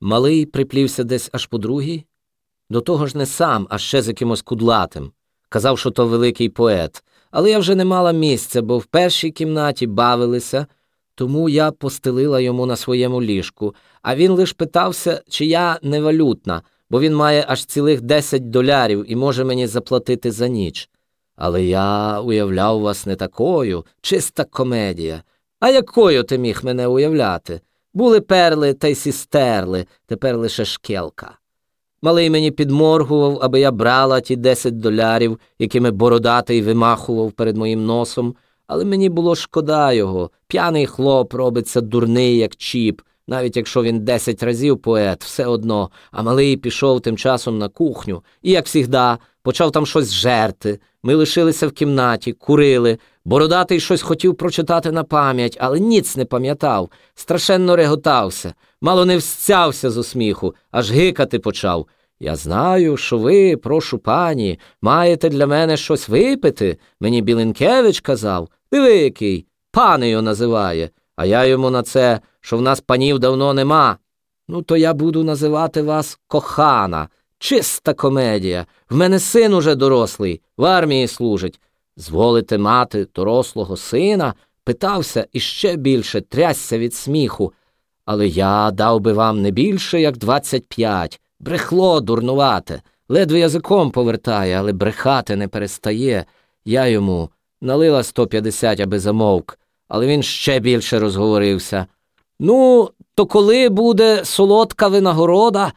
Малий приплівся десь аж по другій. До того ж не сам, а ще з якимось кудлатим. Казав, що то великий поет. Але я вже не мала місця, бо в першій кімнаті бавилися, тому я постелила йому на своєму ліжку, а він лиш питався, чи я не валютна, бо він має аж цілих 10 долярів і може мені заплатити за ніч. Але я уявляв вас не такою, чиста комедія. А якою ти міг мене уявляти? Були перли та й сістерли, тепер лише шкелка. Малий мені підморгував, аби я брала ті 10 долярів, якими бородатий вимахував перед моїм носом, але мені було шкода його. П'яний хлоп робиться дурний, як чіп, навіть якщо він десять разів поет, все одно, а малий пішов тим часом на кухню і, як завжди, почав там щось жерти. Ми лишилися в кімнаті, курили. Бородатий щось хотів прочитати на пам'ять, але ніц не пам'ятав, страшенно реготався, мало не всцявся з усміху, аж гикати почав. Я знаю, що ви, прошу пані, маєте для мене щось випити. Мені Білинкевич казав. Диви який, панею називає, а я йому на це, що в нас панів давно нема. Ну, то я буду називати вас кохана. Чиста комедія. В мене син уже дорослий, в армії служить. Зволите мати дорослого сина? питався і ще більше трясся від сміху. Але я дав би вам не більше, як двадцять п'ять. Брехло дурнувате. Ледве язиком повертає, але брехати не перестає. Я йому налила сто п'ятдесят, аби замовк, але він ще більше розговорився. Ну, то коли буде солодка винагорода?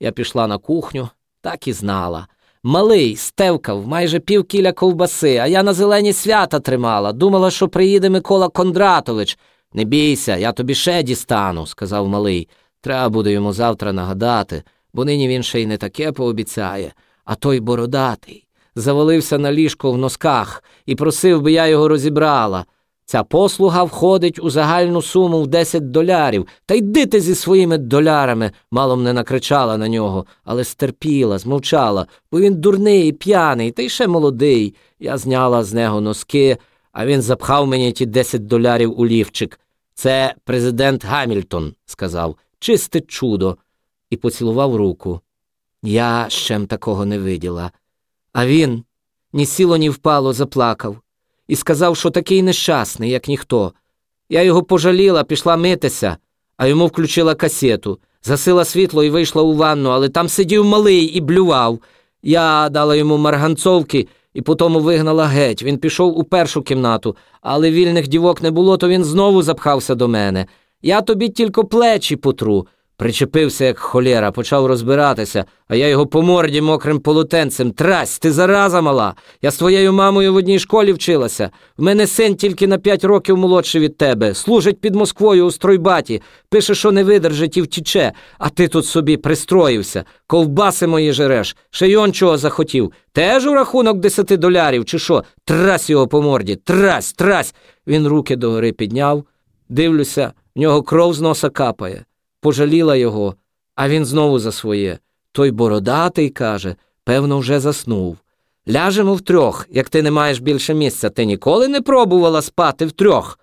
Я пішла на кухню, так і знала. Малий стевкав майже пів кіля ковбаси, а я на зелені свята тримала. Думала, що приїде Микола Кондратович. Не бійся, я тобі ще дістану, сказав малий. Треба буде йому завтра нагадати, бо нині він ще й не таке пообіцяє, а той бородатий. Завалився на ліжко в носках і просив би я його розібрала. Ця послуга входить у загальну суму в 10 долярів. Та йди ти зі своїми долярами, мало не накричала на нього, але стерпіла, змовчала, бо він дурний, п'яний, та й ще молодий. Я зняла з нього носки, а він запхав мені ті 10 долярів у лівчик. Це президент Гамільтон, сказав, чисте чудо, і поцілував руку. Я щем такого не виділа. А він ні сіло, ні впало, заплакав і сказав, що такий нещасний, як ніхто. Я його пожаліла, пішла митися, а йому включила касету, засила світло і вийшла у ванну, але там сидів малий і блював. Я дала йому марганцовки і потому вигнала геть. Він пішов у першу кімнату, але вільних дівок не було, то він знову запхався до мене. Я тобі тільки плечі потру. Причепився, як холєра, почав розбиратися, а я його по морді мокрим полотенцем. Трась, ти зараза мала. Я з твоєю мамою в одній школі вчилася. В мене син тільки на п'ять років молодший від тебе. Служить під Москвою у стройбаті, пише, що не видержить і втіче, а ти тут собі пристроївся. Ковбаси мої жереш. Ще й он чого захотів. Теж у рахунок десяти долярів, чи що? Трась його по морді. Трась, трась. Він руки догори підняв. Дивлюся, в нього кров з носа капає пожаліла його, а він знову за своє. Той бородатий, каже, певно, вже заснув. Ляжемо втрьох, як ти не маєш більше місця, ти ніколи не пробувала спати втрьох.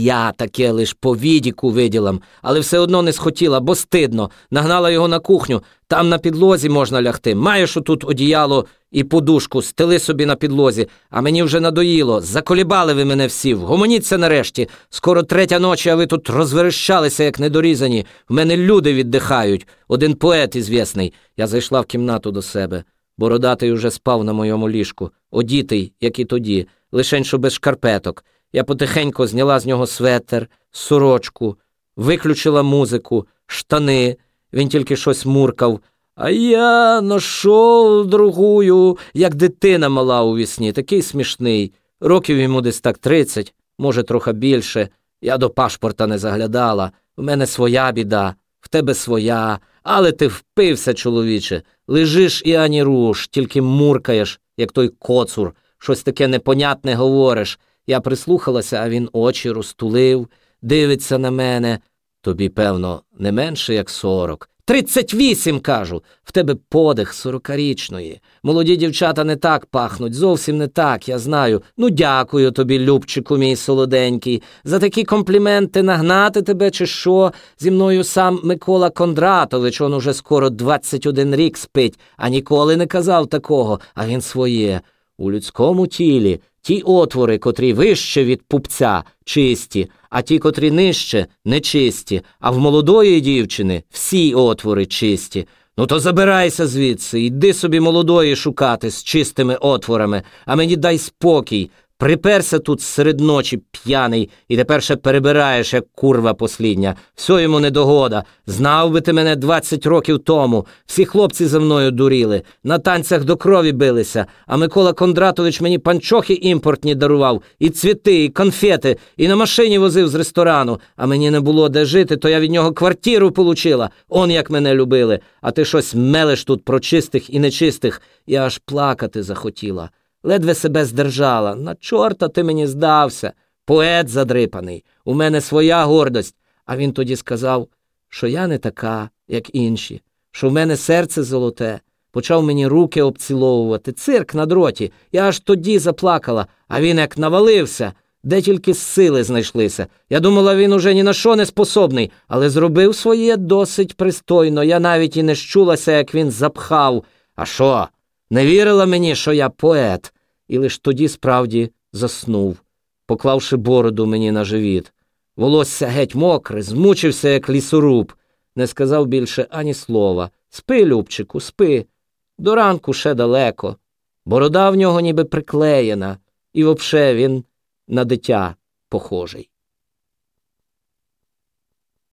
Я таке лиш по відіку виділам, але все одно не схотіла, бо стидно. Нагнала його на кухню, там на підлозі можна лягти. Маєш отут одіяло і подушку, стели собі на підлозі, а мені вже надоїло. Заколібали ви мене всі, вгомоніться нарешті. Скоро третя ночі, а ви тут розверещалися, як недорізані. В мене люди віддихають. Один поет ізвісний. Я зайшла в кімнату до себе. Бородатий уже спав на моєму ліжку, одітий, як і тоді, лишень що без шкарпеток. Я потихеньку зняла з нього светер, сорочку, виключила музику, штани. Він тільки щось муркав. А я нашов другую, як дитина мала у вісні, такий смішний. Років йому десь так тридцять, може, трохи більше. Я до пашпорта не заглядала. В мене своя біда, в тебе своя, але ти впився, чоловіче. Лежиш і ані руш, тільки муркаєш, як той коцур, щось таке непонятне говориш. Я прислухалася, а він очі розтулив, дивиться на мене. Тобі, певно, не менше, як сорок. Тридцять вісім, кажу. В тебе подих сорокарічної. Молоді дівчата не так пахнуть, зовсім не так, я знаю. Ну, дякую тобі, Любчику, мій солоденький. За такі компліменти нагнати тебе, чи що. Зі мною сам Микола Кондратович, он уже скоро 21 рік спить, а ніколи не казав такого, а він своє. У людському тілі ті отвори, котрі вище від пупця, чисті, а ті, котрі нижче, нечисті, а в молодої дівчини всі отвори чисті. Ну то забирайся звідси, йди собі молодої шукати з чистими отворами, а мені дай спокій. Приперся тут серед ночі п'яний і тепер ще перебираєш, як курва послідня. Все йому недогода. Знав би ти мене двадцять років тому. Всі хлопці за мною дуріли, на танцях до крові билися, а Микола Кондратович мені панчохи імпортні дарував, і цвіти, і конфети, і на машині возив з ресторану. А мені не було де жити, то я від нього квартиру получила. Он як мене любили. А ти щось мелеш тут про чистих і нечистих. Я аж плакати захотіла ледве себе здержала. На чорта ти мені здався, поет задрипаний, у мене своя гордость. А він тоді сказав, що я не така, як інші, що в мене серце золоте. Почав мені руки обціловувати, цирк на дроті. Я аж тоді заплакала, а він як навалився, де тільки сили знайшлися. Я думала, він уже ні на що не способний, але зробив своє досить пристойно. Я навіть і не щулася, як він запхав. А що? Не вірила мені, що я поет, і лиш тоді справді заснув, поклавши бороду мені на живіт. Волосся геть мокре, змучився, як лісоруб, не сказав більше ані слова. Спи, Любчику, спи. До ранку ще далеко. Борода в нього ніби приклеєна, і вовше він на дитя похожий.